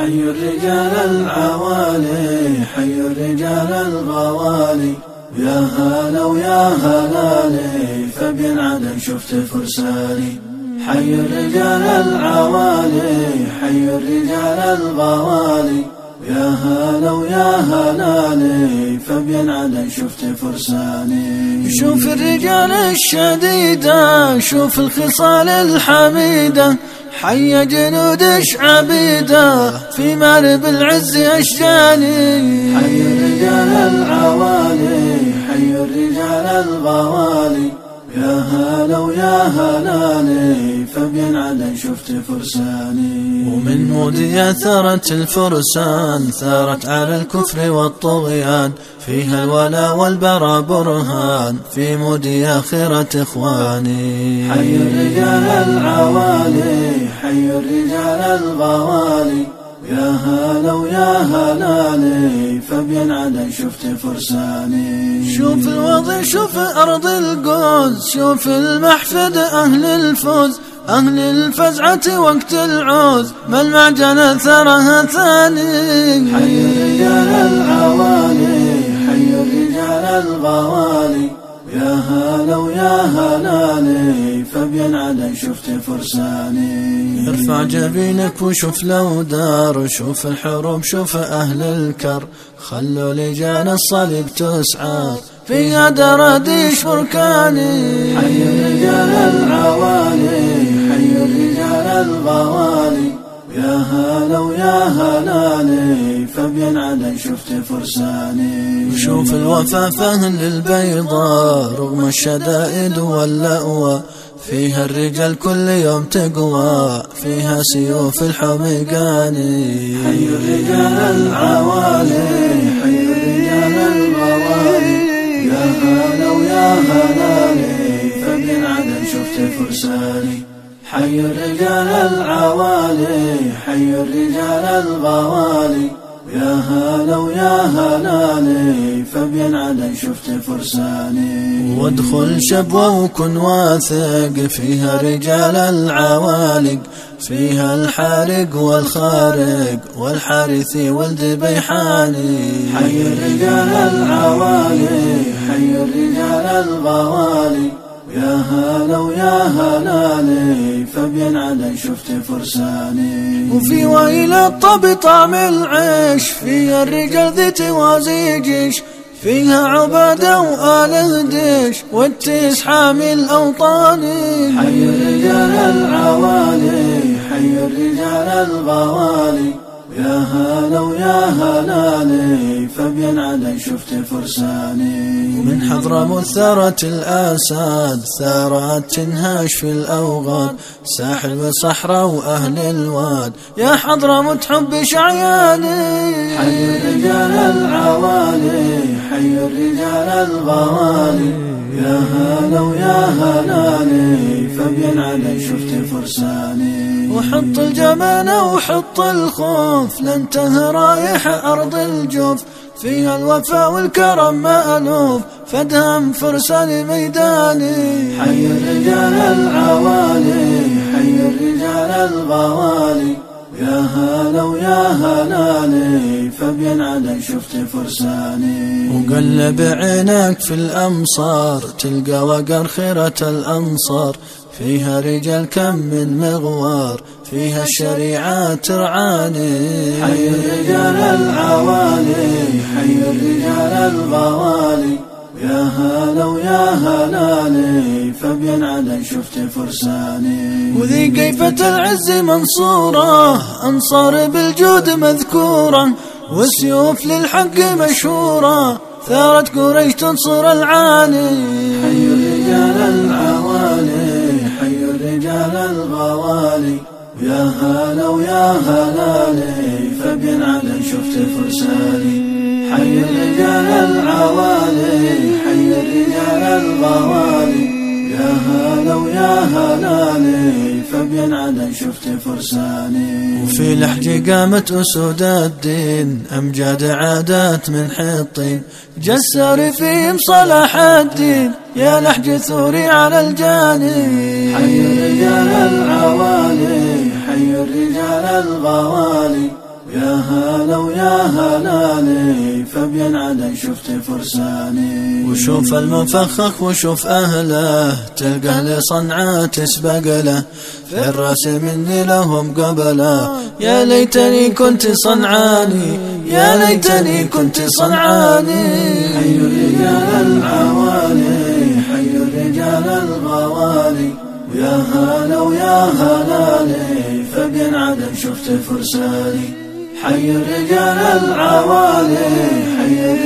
حي الرجال العوالي حي الرجال الغوالي. يا هلا ويا هلالي فبين عدن شفت فرساني حي الرجال العوالي حي الرجال الغوالي. يا هلا ويا هلالي فبين عدن شفت فرساني شوف الرجال الشديدة شوف الخصال الحميدة. حي جنودش عبيدة في مارب العز أشجاني. حي الرجال العوالي حي الرجال الغوالي. يا هلا ويا هلالي فبين عدن شفت فرساني. ومن مودي ثارت الفرسان ثارت على الكفر والطغيان. فيها الولا والبرى برهان في مودي آخرة إخواني. حي الرجال العوالي حي الرجال الغوالي. يا هلا ويا هلالي فبين عدن شفت فرساني. شوف الوضع شوف أرض القوز شوف المحفد أهل الفوز. أهل الفزعة وقت العوز ما المعجنة ثرها ثاني. حي الرجال العوالي حي الرجال الغوالي. يا هلا ويا هلالي فبين عدن شفت فرساني. ارفع جبينك وشوف لو دار شوف الحروب شوف أهل الكر. خلوا لجان الصليب تسعى فيها دراديش بركاني حي الرجال العوالي حي الرجال الغوالي. يا هلا ويا هلالي فبين عدن شفت فرساني. شوف الوفا فهن للبيضاء رغم الشدائد واللأوى. فيها الرجال كل يوم تقوى فيها سيوف الحميقاني. حي الرجال العوالي حي الرجال الغوالي. يا هلا ويا هلالي فبين عدن شفت فرساني. حي الرجال العوالي حي الرجال الغوالي. يا هلا ويا هلالي فبين عدن شفت فرساني. وادخل شبوة وكن واثق فيها رجال العوالق فيها الحارق والخارق والحارثي ولد بيحاني. حي الرجال العوالي حي الرجال الغوالي. يا هلا ويا هلالي فبين عدن شفت فرساني. وفي ويل الطب طعم العيش فيها الرجال ذي توازي جيش فيها عبادة وآل الديش والتيس حامي الأوطاني حي الرجال العوالي حي الرجال الغوالي. يا هلا ويا هلالي فبين عدن شفت فرساني. من حضرموت ثارت الآساد ثارت تنهاش في الأوغاد. ساحل وصحراء وأهل الواد يا حضرموت حب شعياني. حي الرجال العوالي حي الرجال الغوالي. يا هلا ويا هلالي فبين عدن شفت فرساني وحط الجمانة وحط الخوف لن رايح أرض الجوف. فيها الوفاء والكرم مألوف فدهم فرسان ميداني. حي الرجال العوالي. حي الرجال الغوالي. يا هلا ويا هلالي. فبين عدن شفت فرساني. وقلب عينك في الأمصار تلقى وقر خيرة الأنصار. فيها رجال كم من مغوار فيها الشريعة ترعاني. حي الرجال العوالي حي الرجال الغوالي. يا هلا ويا هلالي فبين عدن شفت فرساني. وذي قيفة العز منصورة أنصار بالجود مذكورة. والسيوف للحق مشهورة ثارت قريش تنصر العاني حي الرجال العوالي. يا هلا ويا هلالي فبين عدن شفت فرساني. حي الرجال العوالي حي الرجال الغوالي. يا هلا ويا هلالي فبين عدن شفت فرساني. وفي لحج قامت أسود الدين أمجاد عادات من حطين. جسر فيهم صلاح الدين يا لحج ثوري على الجاني حي الرجال العوالي الرجال الغوالي. يا هلا ويا هلالي فبين عدن شفت فرساني. وشوف المفخخ وشوف أهله تلقى لصنعاء تسبق له. في الرأس مني لهم قبله. يا ليتني كنت صنعاني يا ليتني كنت صنعاني. حي الرجال العوالي حي الرجال الغوالي. ويا هلا ويا هلالي فبين عدن شفت فرساني. حي الرجال العوالي حي